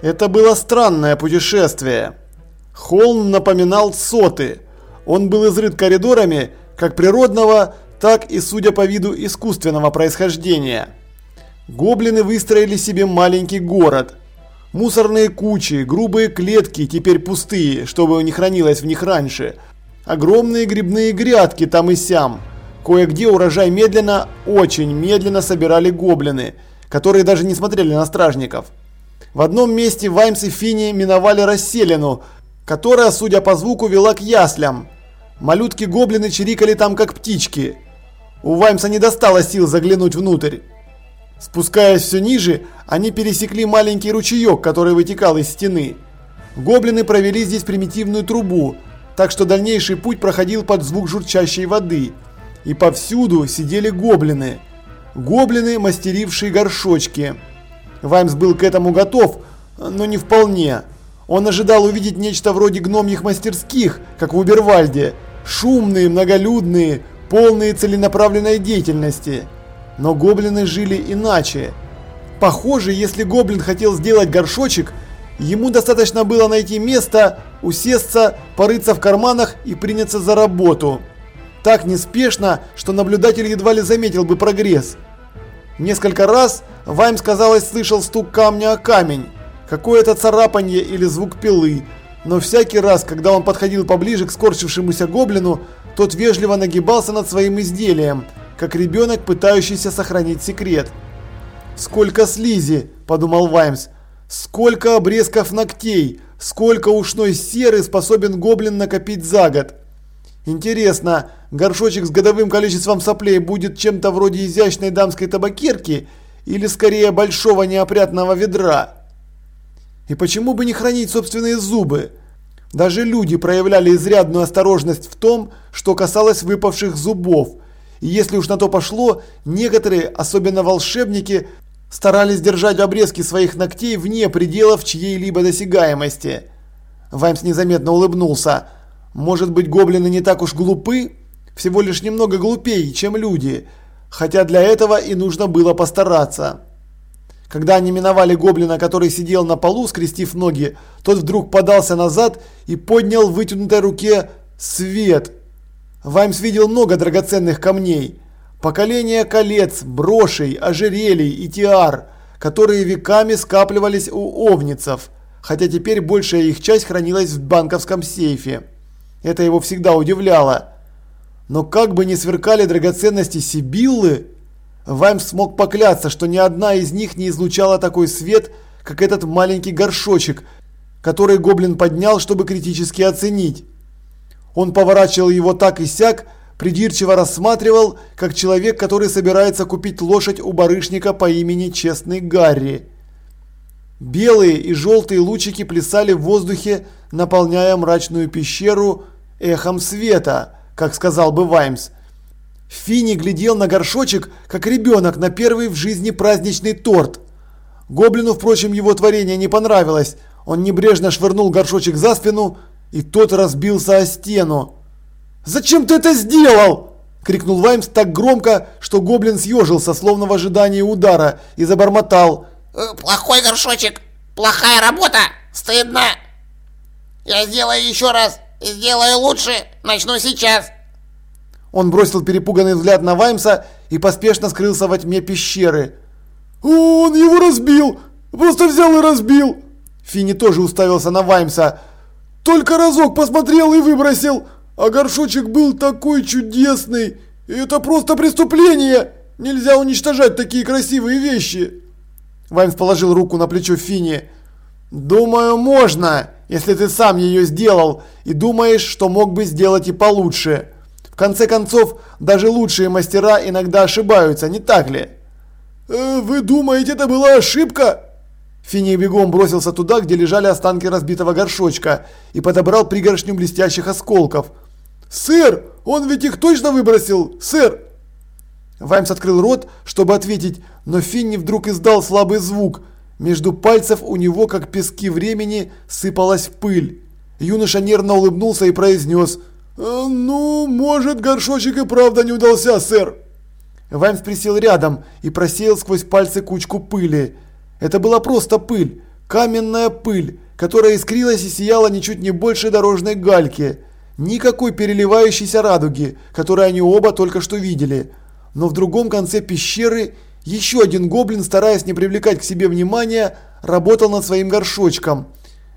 Это было странное путешествие. Холм напоминал соты. Он был изрыт коридорами как природного, так и, судя по виду, искусственного происхождения. Гоблины выстроили себе маленький город. Мусорные кучи, грубые клетки, теперь пустые, чтобы не хранилось в них раньше. Огромные грибные грядки там и сям. Кое-где урожай медленно, очень медленно собирали гоблины, которые даже не смотрели на стражников. В одном месте Ваймс и Финни миновали расселину, которая, судя по звуку, вела к яслям. Малютки-гоблины чирикали там как птички. У Ваймса не достало сил заглянуть внутрь. Спускаясь все ниже, они пересекли маленький ручеек, который вытекал из стены. Гоблины провели здесь примитивную трубу, так что дальнейший путь проходил под звук журчащей воды. И повсюду сидели гоблины. Гоблины, мастерившие горшочки. Ваймс был к этому готов, но не вполне. Он ожидал увидеть нечто вроде гномьих мастерских, как в Убервальде. Шумные, многолюдные, полные целенаправленной деятельности. Но гоблины жили иначе. Похоже, если гоблин хотел сделать горшочек, ему достаточно было найти место, усесться, порыться в карманах и приняться за работу. Так неспешно, что наблюдатель едва ли заметил бы прогресс. Несколько раз Ваймс, казалось, слышал стук камня о камень, какое-то царапанье или звук пилы, но всякий раз, когда он подходил поближе к скорчившемуся гоблину, тот вежливо нагибался над своим изделием, как ребенок, пытающийся сохранить секрет. «Сколько слизи!» – подумал Ваймс. «Сколько обрезков ногтей! Сколько ушной серы способен гоблин накопить за год!» Интересно, горшочек с годовым количеством соплей будет чем-то вроде изящной дамской табакерки или скорее большого неопрятного ведра? И почему бы не хранить собственные зубы? Даже люди проявляли изрядную осторожность в том, что касалось выпавших зубов – и если уж на то пошло, некоторые, особенно волшебники, старались держать обрезки своих ногтей вне пределов чьей-либо досягаемости. Ваймс незаметно улыбнулся. Может быть, гоблины не так уж глупы? Всего лишь немного глупее, чем люди. Хотя для этого и нужно было постараться. Когда они миновали гоблина, который сидел на полу, скрестив ноги, тот вдруг подался назад и поднял в вытянутой руке свет – Ваймс видел много драгоценных камней. Поколения колец, брошей, ожерелий и тиар, которые веками скапливались у овницев, хотя теперь большая их часть хранилась в банковском сейфе. Это его всегда удивляло. Но как бы ни сверкали драгоценности Сибиллы, Ваймс смог поклясться, что ни одна из них не излучала такой свет, как этот маленький горшочек, который гоблин поднял, чтобы критически оценить. Он поворачивал его так и сяк, придирчиво рассматривал, как человек, который собирается купить лошадь у барышника по имени Честный Гарри. Белые и желтые лучики плясали в воздухе, наполняя мрачную пещеру эхом света, как сказал бы Ваймс. Финни глядел на горшочек, как ребенок на первый в жизни праздничный торт. Гоблину, впрочем, его творение не понравилось. Он небрежно швырнул горшочек за спину, и тот разбился о стену. «Зачем ты это сделал?» – крикнул Ваймс так громко, что гоблин съежился, словно в ожидании удара, и забормотал. «Э, «Плохой горшочек! Плохая работа! Стыдно! Я сделаю еще раз! Сделаю лучше! Начну сейчас!» Он бросил перепуганный взгляд на Ваймса и поспешно скрылся во тьме пещеры. «Он его разбил! Просто взял и разбил!» Финни тоже уставился на Ваймса. Только разок посмотрел и выбросил. А горшочек был такой чудесный. Это просто преступление. Нельзя уничтожать такие красивые вещи. Ваймс положил руку на плечо Фини. «Думаю, можно, если ты сам ее сделал и думаешь, что мог бы сделать и получше. В конце концов, даже лучшие мастера иногда ошибаются, не так ли?» э, «Вы думаете, это была ошибка?» Фини бегом бросился туда, где лежали останки разбитого горшочка, и подобрал пригоршню блестящих осколков. «Сэр, он ведь их точно выбросил, сэр!» Ваймс открыл рот, чтобы ответить, но Финни вдруг издал слабый звук. Между пальцев у него, как пески времени, сыпалась пыль. Юноша нервно улыбнулся и произнес «Э, «Ну, может, горшочек и правда не удался, сэр!» Ваймс присел рядом и просеял сквозь пальцы кучку пыли. Это была просто пыль, каменная пыль, которая искрилась и сияла ничуть не больше дорожной гальки. Никакой переливающейся радуги, которую они оба только что видели. Но в другом конце пещеры еще один гоблин, стараясь не привлекать к себе внимания, работал над своим горшочком.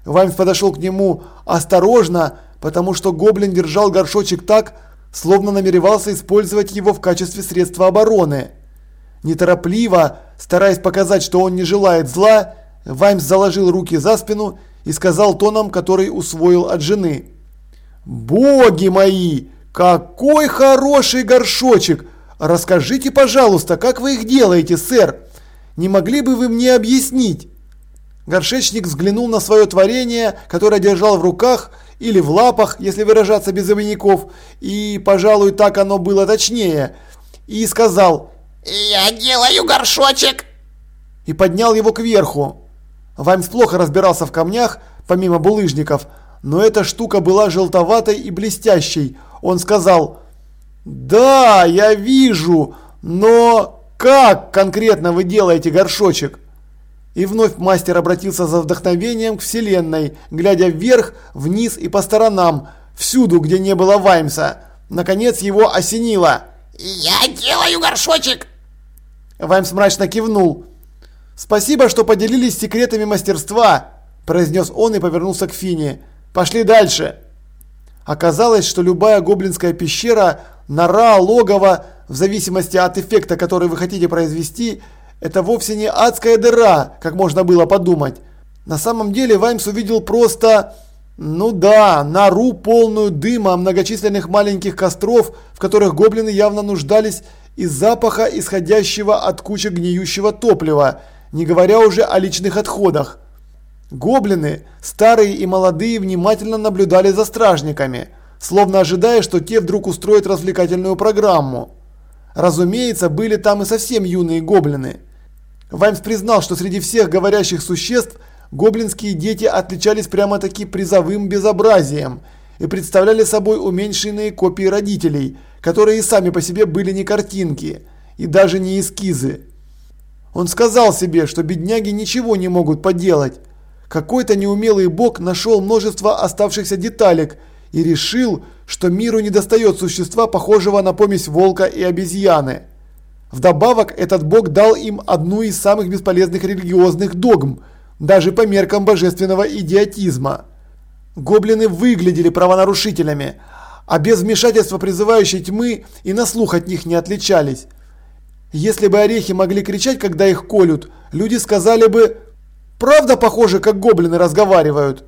Ваймс подошел к нему осторожно, потому что гоблин держал горшочек так, словно намеревался использовать его в качестве средства обороны. Неторопливо, стараясь показать, что он не желает зла, Ваймс заложил руки за спину и сказал тоном, который усвоил от жены. «Боги мои! Какой хороший горшочек! Расскажите, пожалуйста, как вы их делаете, сэр? Не могли бы вы мне объяснить?» Горшечник взглянул на свое творение, которое держал в руках или в лапах, если выражаться без обиняков, и, пожалуй, так оно было точнее, и сказал «Я делаю горшочек!» и поднял его кверху. Ваймс плохо разбирался в камнях, помимо булыжников, но эта штука была желтоватой и блестящей. Он сказал «Да, я вижу, но как конкретно вы делаете горшочек?» И вновь мастер обратился за вдохновением к Вселенной, глядя вверх, вниз и по сторонам, всюду, где не было Ваймса. Наконец его осенило. «Я делаю горшочек!» Ваймс мрачно кивнул. «Спасибо, что поделились секретами мастерства», – произнес он и повернулся к Фине. «Пошли дальше». Оказалось, что любая гоблинская пещера, нора, логово, в зависимости от эффекта, который вы хотите произвести, это вовсе не адская дыра, как можно было подумать. На самом деле Ваймс увидел просто... Ну да, нору полную дыма, многочисленных маленьких костров, в которых гоблины явно нуждались из запаха, исходящего от кучи гниющего топлива, не говоря уже о личных отходах. Гоблины, старые и молодые, внимательно наблюдали за стражниками, словно ожидая, что те вдруг устроят развлекательную программу. Разумеется, были там и совсем юные гоблины. Ваймс признал, что среди всех говорящих существ гоблинские дети отличались прямо-таки призовым безобразием и представляли собой уменьшенные копии родителей, которые и сами по себе были не картинки и даже не эскизы. Он сказал себе, что бедняги ничего не могут поделать. Какой-то неумелый бог нашел множество оставшихся деталек и решил, что миру недостает существа, похожего на помесь волка и обезьяны. Вдобавок, этот бог дал им одну из самых бесполезных религиозных догм, даже по меркам божественного идиотизма. Гоблины выглядели правонарушителями, а без вмешательства призывающей тьмы и на слух от них не отличались. Если бы орехи могли кричать, когда их колют, люди сказали бы «Правда похоже, как гоблины разговаривают?»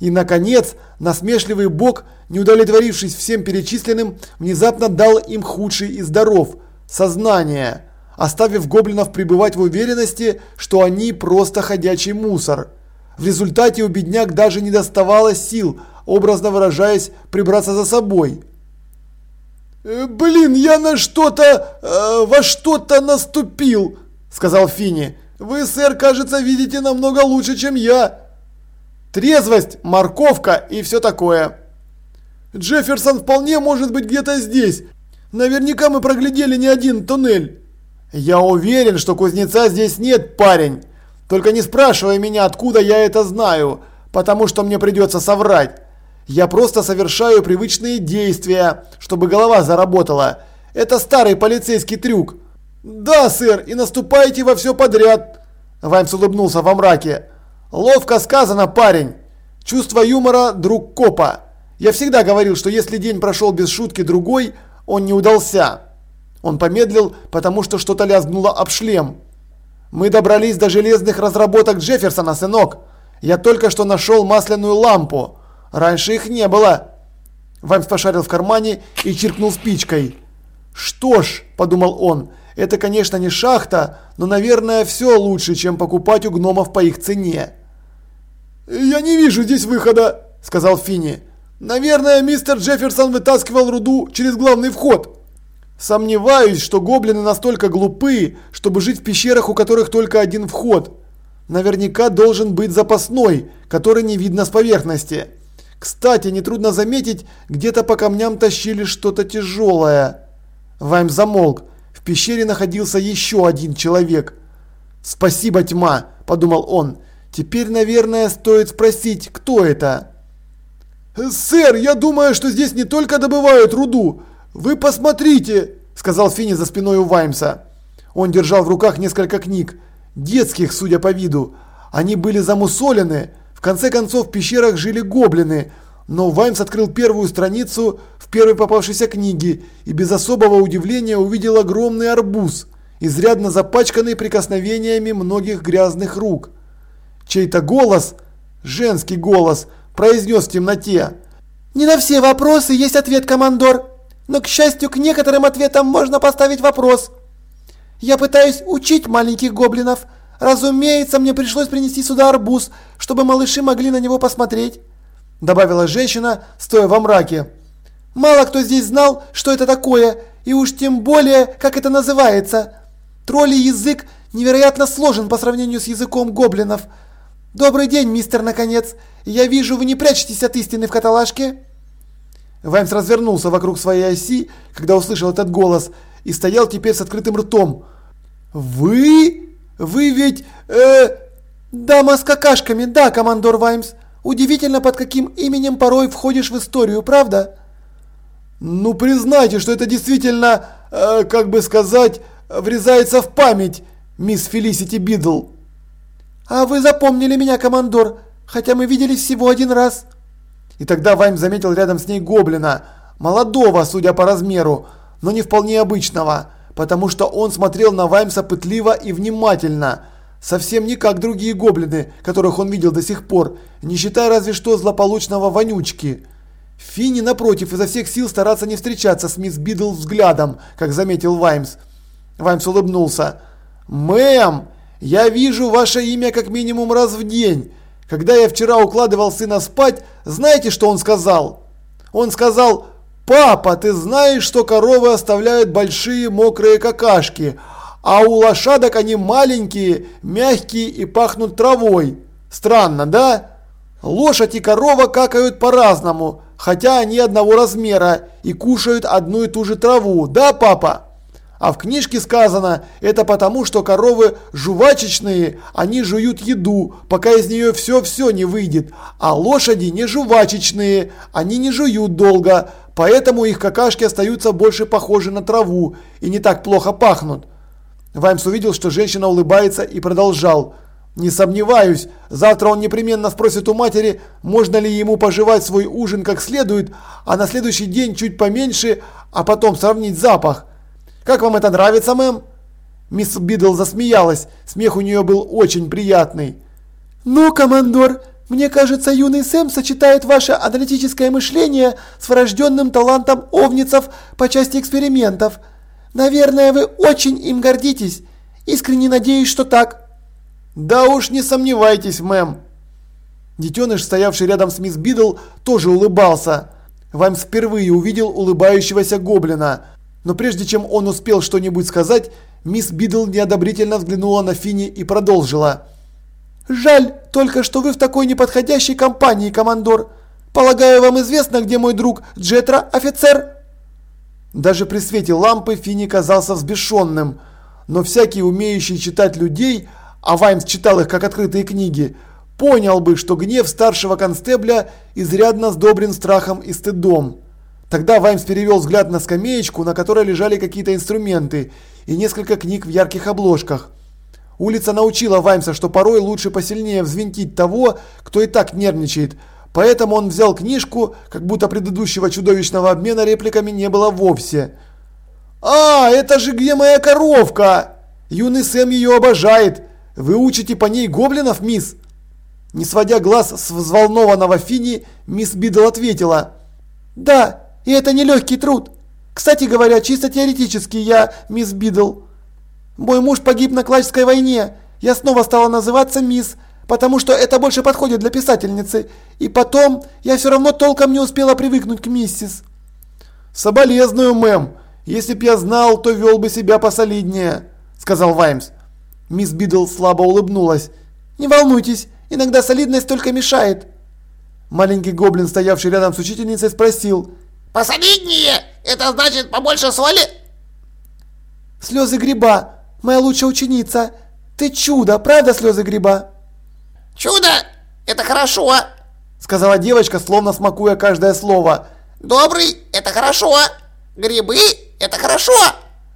И, наконец, насмешливый бог, не удовлетворившись всем перечисленным, внезапно дал им худший из даров – сознание, оставив гоблинов пребывать в уверенности, что они просто ходячий мусор. В результате у бедняк даже не доставалось сил, образно выражаясь, прибраться за собой. «Э, «Блин, я на что-то, э, во что-то наступил», – сказал Фини. «Вы, сэр, кажется, видите намного лучше, чем я». «Трезвость, морковка и все такое». «Джефферсон вполне может быть где-то здесь. Наверняка мы проглядели не один туннель. Я уверен, что кузнеца здесь нет, парень. Только не спрашивай меня, откуда я это знаю, потому что мне придется соврать. Я просто совершаю привычные действия, чтобы голова заработала. Это старый полицейский трюк. Да, сэр, и наступаете во все подряд. Ваймс улыбнулся во мраке. Ловко сказано, парень. Чувство юмора – друг копа. Я всегда говорил, что если день прошел без шутки другой – он не удался. Он помедлил, потому что что-то лязгнуло об шлем. Мы добрались до железных разработок Джефферсона, сынок. Я только что нашел масляную лампу. Раньше их не было. Ваймс пошарил в кармане и чиркнул спичкой. Что ж, подумал он, это, конечно, не шахта, но, наверное, все лучше, чем покупать у гномов по их цене. «Я не вижу здесь выхода», – сказал Финни. Наверное, мистер Джефферсон вытаскивал руду через главный вход. Сомневаюсь, что гоблины настолько глупы, чтобы жить в пещерах, у которых только один вход. Наверняка должен быть запасной, который не видно с поверхности. Кстати, нетрудно заметить, где-то по камням тащили что-то тяжелое. Вайм замолк. Пещере находился еще один человек. «Спасибо, тьма», – подумал он. Теперь, наверное, стоит спросить, кто это. «Сэр, я думаю, что здесь не только добывают руду. Вы посмотрите!» – сказал Финни за спиной у Ваймса. Он держал в руках несколько книг, детских, судя по виду. Они были замусолены. В конце концов, в пещерах жили гоблины. Но Ваймс открыл первую страницу в первой попавшейся книге и без особого удивления увидел огромный арбуз, изрядно запачканный прикосновениями многих грязных рук. Чей-то голос, женский голос, произнес в темноте. «Не на все вопросы есть ответ, командор. Но, к счастью, к некоторым ответам можно поставить вопрос. Я пытаюсь учить маленьких гоблинов. Разумеется, мне пришлось принести сюда арбуз, чтобы малыши могли на него посмотреть», добавила женщина, стоя во мраке. «Мало кто здесь знал, что это такое, и уж тем более, как это называется. Тролли язык невероятно сложен по сравнению с языком гоблинов. Добрый день, мистер, наконец. Я вижу, вы не прячетесь от истины в каталажке?» Ваймс развернулся вокруг своей оси, когда услышал этот голос, и стоял теперь с открытым ртом. «Вы? Вы ведь... э...» «Дама с какашками, да, командор Ваймс. Удивительно, под каким именем порой входишь в историю, правда?» «Ну, признайте, что это действительно, э, как бы сказать, врезается в память, мисс Фелисити Бидл». «А вы запомнили меня, командор, хотя мы виделись всего один раз». И тогда Вайм заметил рядом с ней гоблина, молодого, судя по размеру, но не вполне обычного, потому что он смотрел на Ваймса пытливо и внимательно, совсем не как другие гоблины, которых он видел до сих пор, не считая разве что злополучного вонючки. Финни, напротив, изо всех сил стараться не встречаться с мисс Бидл взглядом, как заметил Ваймс. Ваймс улыбнулся. «Мэм, я вижу ваше имя как минимум раз в день. Когда я вчера укладывал сына спать, знаете, что он сказал? Он сказал, папа, ты знаешь, что коровы оставляют большие мокрые какашки, а у лошадок они маленькие, мягкие и пахнут травой. Странно, да? Лошадь и корова какают по-разному, хотя они одного размера и кушают одну и ту же траву, да, папа? А в книжке сказано, это потому, что коровы жувачечные, они жуют еду, пока из нее все-все не выйдет. А лошади не жувачечные, они не жуют долго, поэтому их какашки остаются больше похожи на траву и не так плохо пахнут. Ваймс увидел, что женщина улыбается и продолжал. Не сомневаюсь, завтра он непременно спросит у матери, можно ли ему пожевать свой ужин как следует, а на следующий день чуть поменьше, а потом сравнить запах. Как вам это нравится, мэм?» Мисс Бидл засмеялась. Смех у нее был очень приятный. «Ну, командор, мне кажется, юный Сэм сочетает ваше аналитическое мышление с врожденным талантом овницев по части экспериментов. Наверное, вы очень им гордитесь. Искренне надеюсь, что так». «Да уж не сомневайтесь, мэм». Детеныш, стоявший рядом с мисс Бидл, тоже улыбался. Ваймс впервые увидел улыбающегося гоблина. Но прежде чем он успел что-нибудь сказать, мисс Бидл неодобрительно взглянула на Финни и продолжила. «Жаль только, что вы в такой неподходящей компании, командор. Полагаю, вам известно, где мой друг Джетра, офицер?» Даже при свете лампы Финни казался взбешенным, но всякий умеющий читать людей, а Ваймс читал их как открытые книги, понял бы, что гнев старшего констебля изрядно сдобрен страхом и стыдом. Тогда Ваймс перевел взгляд на скамеечку, на которой лежали какие-то инструменты и несколько книг в ярких обложках. Улица научила Ваймса, что порой лучше посильнее взвинтить того, кто и так нервничает, поэтому он взял книжку, как будто предыдущего чудовищного обмена репликами не было вовсе. «А, это же где моя коровка? Юный Сэм ее обожает. Вы учите по ней гоблинов, мисс?» Не сводя глаз с взволнованного Фини, мисс Бидл ответила. «Да, и это нелегкий труд. Кстати говоря, чисто теоретически я мисс Бидл. Мой муж погиб на Клачской войне. Я снова стала называться мисс, потому что это больше подходит для писательницы. И потом, я все равно толком не успела привыкнуть к миссис. Соболезную, мэм. Если б я знал, то вел бы себя посолиднее, сказал Ваймс. Мисс Бидл слабо улыбнулась. Не волнуйтесь, иногда солидность только мешает. Маленький гоблин, стоявший рядом с учительницей, спросил. Посолиднее! Это значит побольше соли? Слезы гриба, моя лучшая ученица. Ты чудо, правда, слезы гриба? Чудо – это хорошо. Сказала девочка, словно смакуя каждое слово. Добрый – это хорошо. Грибы – это хорошо.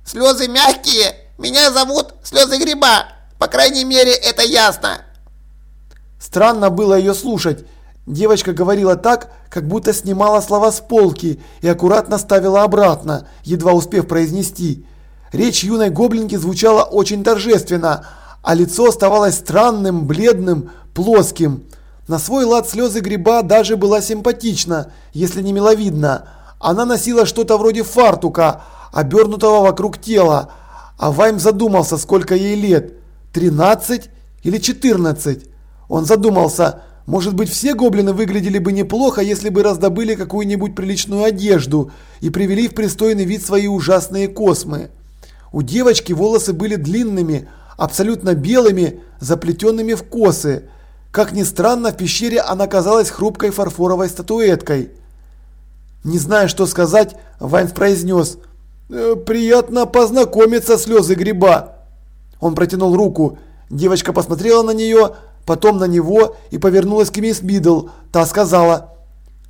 Слезы мягкие. Меня зовут Слезы Гриба. По крайней мере, это ясно. Странно было ее слушать. Девочка говорила так, как будто снимала слова с полки и аккуратно ставила обратно, едва успев произнести. Речь юной гоблинки звучала очень торжественно, а лицо оставалось странным, бледным, плоским. На свой лад слезы гриба даже была симпатична, если не миловидна. Она носила что-то вроде фартука, обернутого вокруг тела, а Вайм задумался, сколько ей лет – 13 или 14. Он задумался, может быть все гоблины выглядели бы неплохо, если бы раздобыли какую-нибудь приличную одежду и привели в пристойный вид свои ужасные космы. У девочки волосы были длинными, абсолютно белыми, заплетенными в косы. Как ни странно, в пещере она казалась хрупкой фарфоровой статуэткой. Не зная, что сказать, Вайнс произнес «Э, «Приятно познакомиться, слезы гриба». Он протянул руку. Девочка посмотрела на нее, потом на него и повернулась к мисс Бидл. Та сказала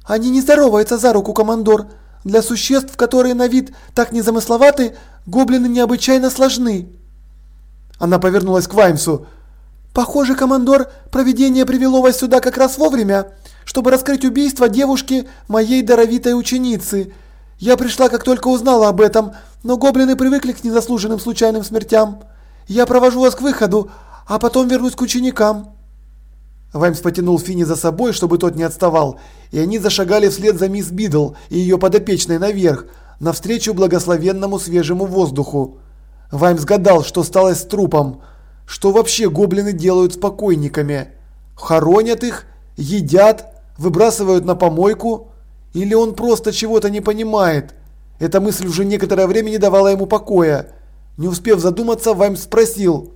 «Они не здороваются за руку, командор. Для существ, которые на вид так незамысловаты, гоблины необычайно сложны». Она повернулась к Ваймсу. «Похоже, командор, проведение привело вас сюда как раз вовремя, чтобы раскрыть убийство девушки, моей даровитой ученицы. Я пришла, как только узнала об этом, но гоблины привыкли к незаслуженным случайным смертям. Я провожу вас к выходу, а потом вернусь к ученикам». Ваймс потянул Финни за собой, чтобы тот не отставал, и они зашагали вслед за мисс Бидл и ее подопечной наверх, навстречу благословенному свежему воздуху. Ваймс гадал, что стало с трупом, что вообще гоблины делают с покойниками. Хоронят их, едят, выбрасывают на помойку, или он просто чего-то не понимает. Эта мысль уже некоторое время не давала ему покоя. Не успев задуматься, Ваймс спросил.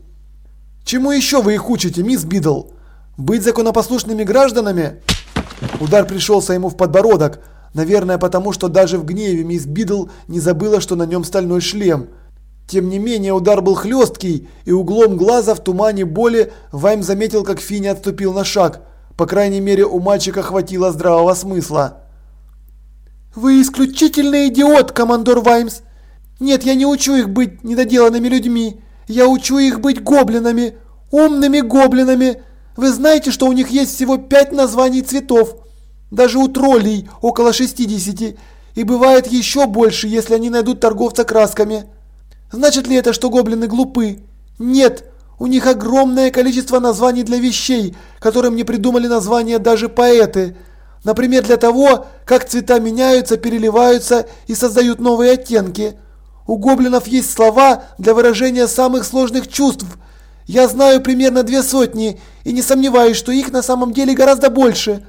«Чему еще вы их учите, мисс Бидл? Быть законопослушными гражданами?» Удар пришелся ему в подбородок, наверное потому, что даже в гневе мисс Бидл не забыла, что на нем стальной шлем. Тем не менее удар был хлесткий, и углом глаза в тумане боли Ваймс заметил, как Финни отступил на шаг. По крайней мере, у мальчика хватило здравого смысла. «Вы исключительный идиот, командор Ваймс! Нет, я не учу их быть недоделанными людьми. Я учу их быть гоблинами, умными гоблинами. Вы знаете, что у них есть всего пять названий цветов? Даже у троллей около 60, и бывает еще больше, если они найдут торговца красками. Значит ли это, что гоблины глупы? Нет, у них огромное количество названий для вещей, которым не придумали названия даже поэты. Например, для того, как цвета меняются, переливаются и создают новые оттенки. У гоблинов есть слова для выражения самых сложных чувств. Я знаю примерно две сотни и не сомневаюсь, что их на самом деле гораздо больше.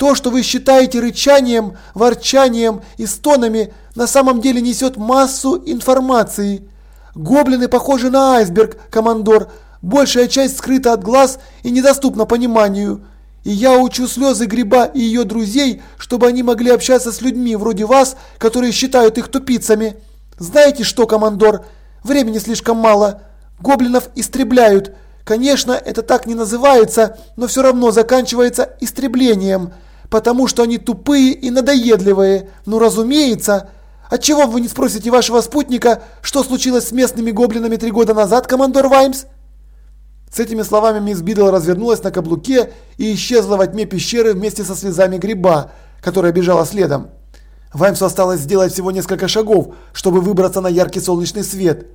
То, что вы считаете рычанием, ворчанием и стонами, на самом деле несет массу информации. Гоблины похожи на айсберг, командор. Большая часть скрыта от глаз и недоступна пониманию. И я учу слезы гриба и ее друзей, чтобы они могли общаться с людьми вроде вас, которые считают их тупицами. Знаете что, командор? Времени слишком мало. Гоблинов истребляют. Конечно, это так не называется, но все равно заканчивается истреблением. Потому что они тупые и надоедливые. Ну, разумеется. Отчего вы не спросите вашего спутника, что случилось с местными гоблинами три года назад, командор Ваймс? С этими словами мисс Бидл развернулась на каблуке и исчезла во тьме пещеры вместе со слезами гриба, которая бежала следом. Ваймсу осталось сделать всего несколько шагов, чтобы выбраться на яркий солнечный свет.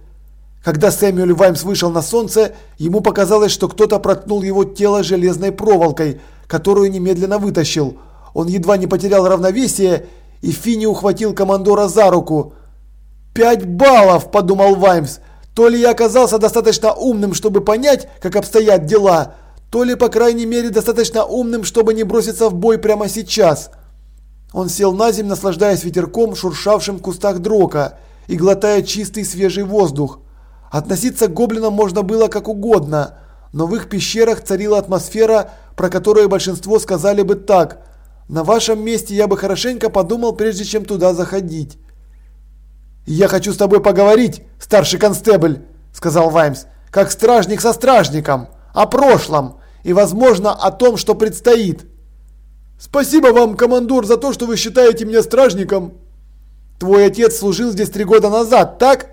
Когда Сэмюэль Ваймс вышел на солнце, ему показалось, что кто-то проткнул его тело железной проволокой, которую немедленно вытащил. Он едва не потерял равновесие, и Финни ухватил командора за руку. «Пять баллов!» – подумал Ваймс. «То ли я оказался достаточно умным, чтобы понять, как обстоят дела, то ли, по крайней мере, достаточно умным, чтобы не броситься в бой прямо сейчас». Он сел на землю, наслаждаясь ветерком, шуршавшим в кустах дрока, и глотая чистый свежий воздух. Относиться к гоблинам можно было как угодно, но в их пещерах царила атмосфера, про которую большинство сказали бы так «На вашем месте я бы хорошенько подумал, прежде чем туда заходить». «Я хочу с тобой поговорить, старший констебль», – сказал Ваймс, – «как стражник со стражником, о прошлом. и, возможно, о том, что предстоит. Спасибо вам, командор, за то, что вы считаете меня стражником. Твой отец служил здесь три года назад, так?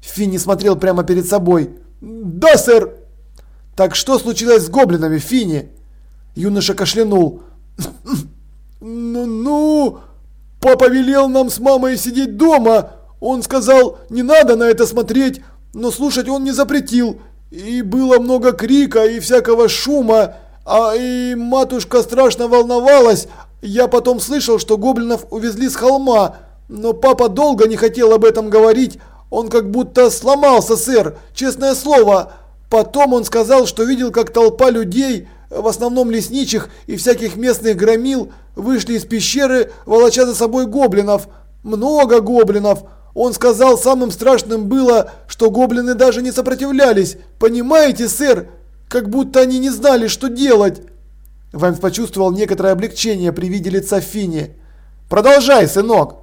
Финни смотрел прямо перед собой. Да, сэр. Так что случилось с гоблинами, Финни? Юноша кашлянул. Ну, ну, папа велел нам с мамой сидеть дома. Он сказал, не надо на это смотреть, но слушать он не запретил. И было много крика и всякого шума, а и матушка страшно волновалась. Я потом слышал, что гоблинов увезли с холма, но папа долго не хотел об этом говорить. Он как будто сломался, сэр, честное слово. Потом он сказал, что видел, как толпа людей, в основном лесничих и всяких местных громил, вышли из пещеры, волоча за собой гоблинов. Много гоблинов. Он сказал, самым страшным было, что гоблины даже не сопротивлялись. Понимаете, сэр? Как будто они не знали, что делать. Ваймс почувствовал некоторое облегчение при виде лица Фини. «Продолжай, сынок!»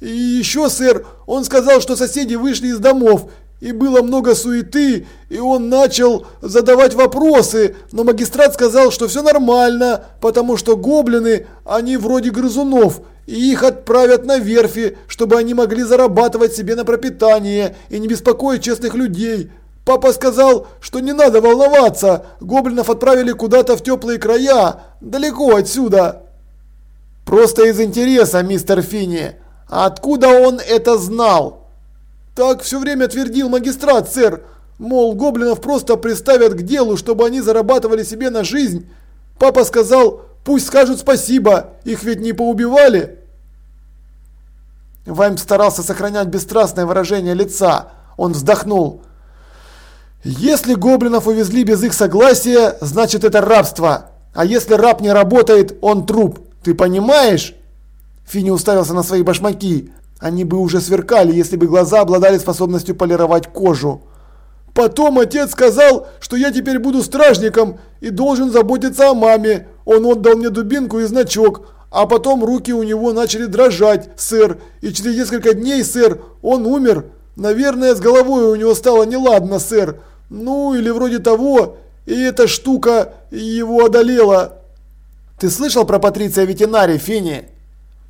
«И еще, сэр, он сказал, что соседи вышли из домов и было много суеты, и он начал задавать вопросы, но магистрат сказал, что все нормально, потому что гоблины, они вроде грызунов, и их отправят на верфи, чтобы они могли зарабатывать себе на пропитание и не беспокоить честных людей. Папа сказал, что не надо волноваться, гоблинов отправили куда-то в теплые края, далеко отсюда. Просто из интереса, мистер Финни. Откуда он это знал? Так все время твердил магистрат, сэр. Мол, гоблинов просто приставят к делу, чтобы они зарабатывали себе на жизнь. Папа сказал, пусть скажут спасибо, их ведь не поубивали. Вайм старался сохранять бесстрастное выражение лица. Он вздохнул. Если гоблинов увезли без их согласия, значит это рабство. А если раб не работает, он труп. Ты понимаешь? Финни уставился на свои башмаки. Они бы уже сверкали, если бы глаза обладали способностью полировать кожу. Потом отец сказал, что я теперь буду стражником и должен заботиться о маме. Он отдал мне дубинку и значок, а потом руки у него начали дрожать, сэр. И через несколько дней, сэр, он умер. Наверное, с головой у него стало неладно, сэр. Ну, или вроде того. И эта штука его одолела. Ты слышал про Патриция Ветенари, Финни?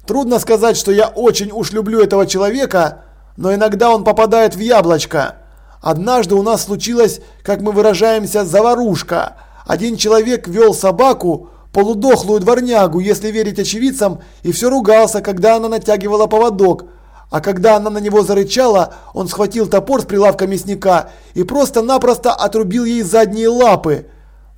Трудно сказать, что я очень уж люблю этого человека, но иногда он попадает в яблочко. Однажды у нас случилось, как мы выражаемся, заварушка. Один человек вел собаку, полудохлую дворнягу, если верить очевидцам, и все ругался, когда она натягивала поводок. А когда она на него зарычала, он схватил топор с прилавка мясника и просто-напросто отрубил ей задние лапы.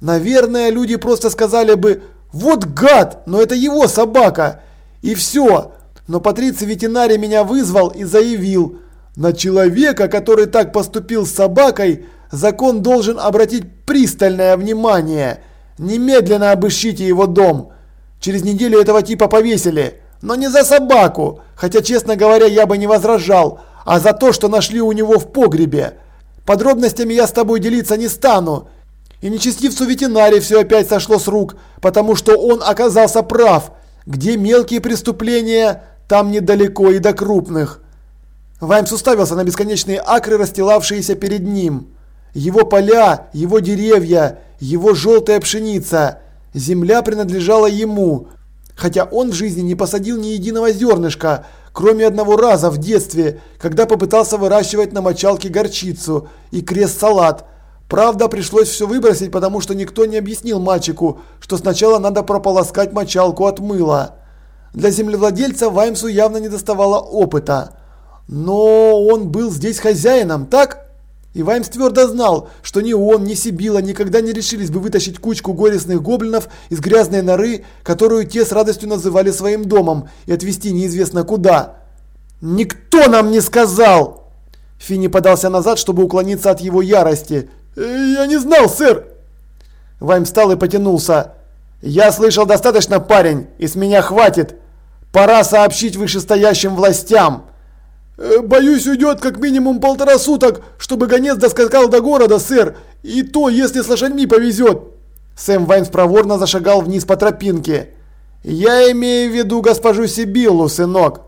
Наверное, люди просто сказали бы «Вот гад, но это его собака!» И все. Но Патриций ветеринарий меня вызвал и заявил, на человека, который так поступил с собакой, закон должен обратить пристальное внимание. Немедленно обыщите его дом. Через неделю этого типа повесили. Но не за собаку, хотя, честно говоря, я бы не возражал, а за то, что нашли у него в погребе. Подробностями я с тобой делиться не стану. И нечестивцу ветеринарий все опять сошло с рук, потому что он оказался прав – где мелкие преступления, там недалеко и до крупных. Ваймс уставился на бесконечные акры, расстилавшиеся перед ним. Его поля, его деревья, его желтая пшеница. Земля принадлежала ему, хотя он в жизни не посадил ни единого зернышка, кроме одного раза в детстве, когда попытался выращивать на мочалке горчицу и крест-салат – Правда, пришлось все выбросить, потому что никто не объяснил мальчику, что сначала надо прополоскать мочалку от мыла. Для землевладельца Ваймсу явно не доставало опыта. Но он был здесь хозяином, так? И Ваймс твердо знал, что ни он, ни Сибила никогда не решились бы вытащить кучку горестных гоблинов из грязной норы, которую те с радостью называли своим домом, и отвезти неизвестно куда. «Никто нам не сказал!» Финни подался назад, чтобы уклониться от его ярости. «Я не знал, сэр!» Вайм встал и потянулся. «Я слышал достаточно, парень, и с меня хватит. Пора сообщить вышестоящим властям». Э, «Боюсь, уйдет как минимум полтора суток, чтобы гонец доскакал до города, сэр, и то, если с лошадьми повезет». Сэм Вайнс проворно зашагал вниз по тропинке. «Я имею в виду госпожу Сибиллу, сынок».